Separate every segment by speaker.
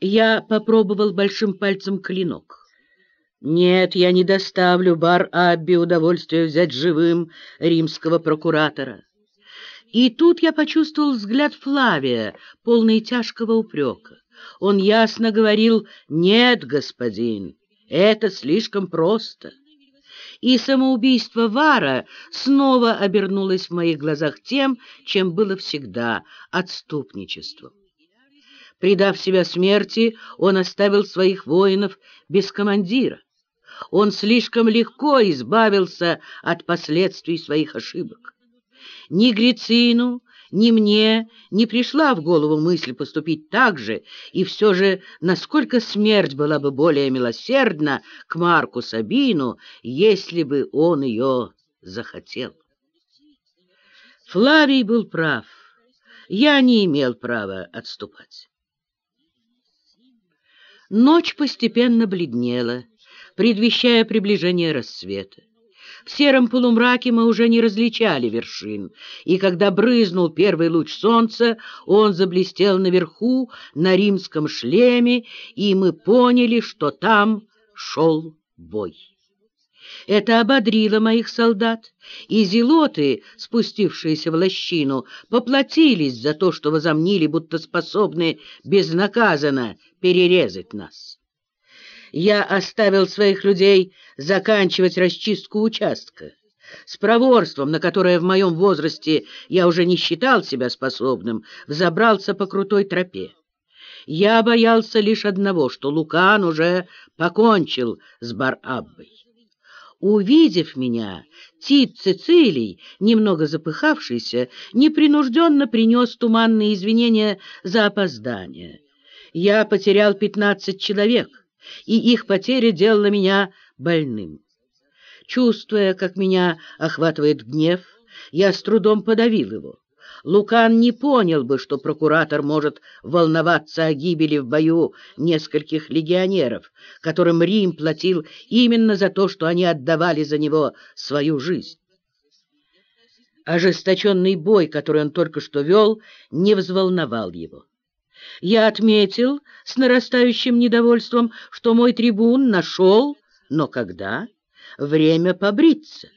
Speaker 1: Я попробовал большим пальцем клинок. Нет, я не доставлю бар Абби удовольствия взять живым римского прокуратора. И тут я почувствовал взгляд Флавия, полный тяжкого упрека. Он ясно говорил «Нет, господин, это слишком просто». И самоубийство Вара снова обернулось в моих глазах тем, чем было всегда — отступничеством. Предав себя смерти, он оставил своих воинов без командира. Он слишком легко избавился от последствий своих ошибок. Ни Грицину, ни мне не пришла в голову мысль поступить так же, и все же, насколько смерть была бы более милосердна к Марку Сабину, если бы он ее захотел. Флавий был прав. Я не имел права отступать. Ночь постепенно бледнела, предвещая приближение рассвета. В сером полумраке мы уже не различали вершин, и когда брызнул первый луч солнца, он заблестел наверху на римском шлеме, и мы поняли, что там шел бой. Это ободрило моих солдат, и зелоты, спустившиеся в лощину, поплатились за то, что возомнили, будто способны безнаказанно перерезать нас. Я оставил своих людей заканчивать расчистку участка. С проворством, на которое в моем возрасте я уже не считал себя способным, взобрался по крутой тропе. Я боялся лишь одного, что Лукан уже покончил с Бар-Аббой. Увидев меня, Тит Цицилий, немного запыхавшийся, непринужденно принес туманные извинения за опоздание. Я потерял пятнадцать человек, и их потеря делала меня больным. Чувствуя, как меня охватывает гнев, я с трудом подавил его. Лукан не понял бы, что прокуратор может волноваться о гибели в бою нескольких легионеров, которым Рим платил именно за то, что они отдавали за него свою жизнь. Ожесточенный бой, который он только что вел, не взволновал его. Я отметил с нарастающим недовольством, что мой трибун нашел, но когда? Время побриться.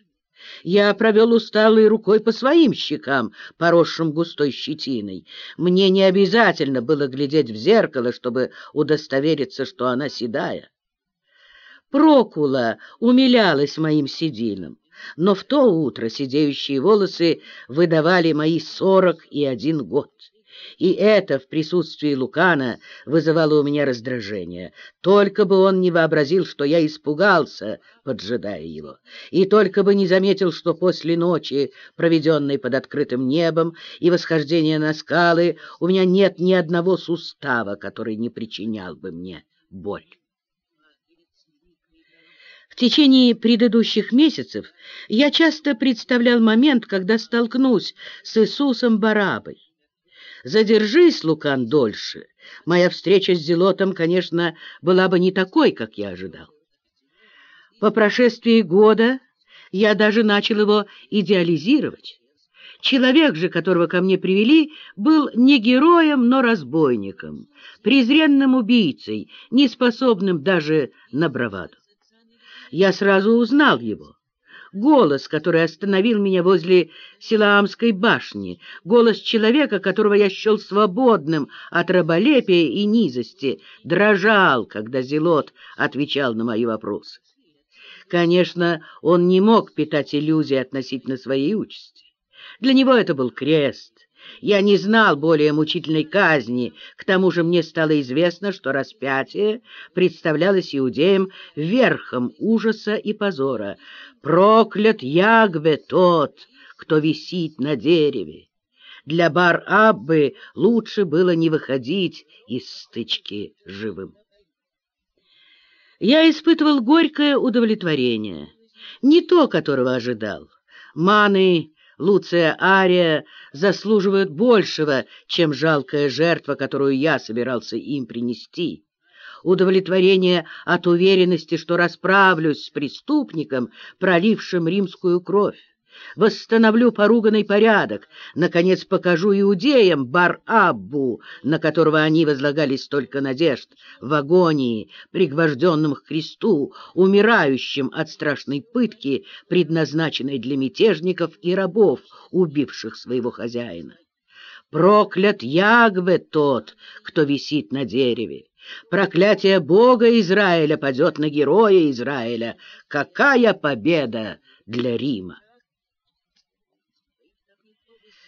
Speaker 1: Я провел усталой рукой по своим щекам, поросшим густой щетиной. Мне не обязательно было глядеть в зеркало, чтобы удостовериться, что она седая. Прокула умилялась моим сединам, но в то утро сидеющие волосы выдавали мои сорок и один год. И это в присутствии Лукана вызывало у меня раздражение. Только бы он не вообразил, что я испугался, поджидая его, и только бы не заметил, что после ночи, проведенной под открытым небом, и восхождения на скалы, у меня нет ни одного сустава, который не причинял бы мне боль. В течение предыдущих месяцев я часто представлял момент, когда столкнусь с Иисусом Барабой. Задержись, Лукан, дольше. Моя встреча с Зелотом, конечно, была бы не такой, как я ожидал. По прошествии года я даже начал его идеализировать. Человек же, которого ко мне привели, был не героем, но разбойником, презренным убийцей, неспособным даже на браваду. Я сразу узнал его голос, который остановил меня возле Силаамской башни, голос человека, которого я счел свободным от раболепия и низости, дрожал, когда Зелот отвечал на мои вопросы. Конечно, он не мог питать иллюзий относительно своей участи. Для него это был крест, я не знал более мучительной казни, к тому же мне стало известно, что распятие представлялось иудеям верхом ужаса и позора. Проклят Ягве тот, кто висит на дереве. Для Бар-Аббы лучше было не выходить из стычки живым. Я испытывал горькое удовлетворение, не то, которого ожидал. Маны Луция Ария заслуживают большего, чем жалкая жертва, которую я собирался им принести. Удовлетворение от уверенности, что расправлюсь с преступником, пролившим римскую кровь. Восстановлю поруганный порядок, наконец покажу иудеям Бар-Аббу, на которого они возлагали столько надежд, в агонии, пригвожденным к кресту, умирающим от страшной пытки, предназначенной для мятежников и рабов, убивших своего хозяина. Проклят Ягве тот, кто висит на дереве. Проклятие Бога Израиля падет на героя Израиля. Какая победа для Рима!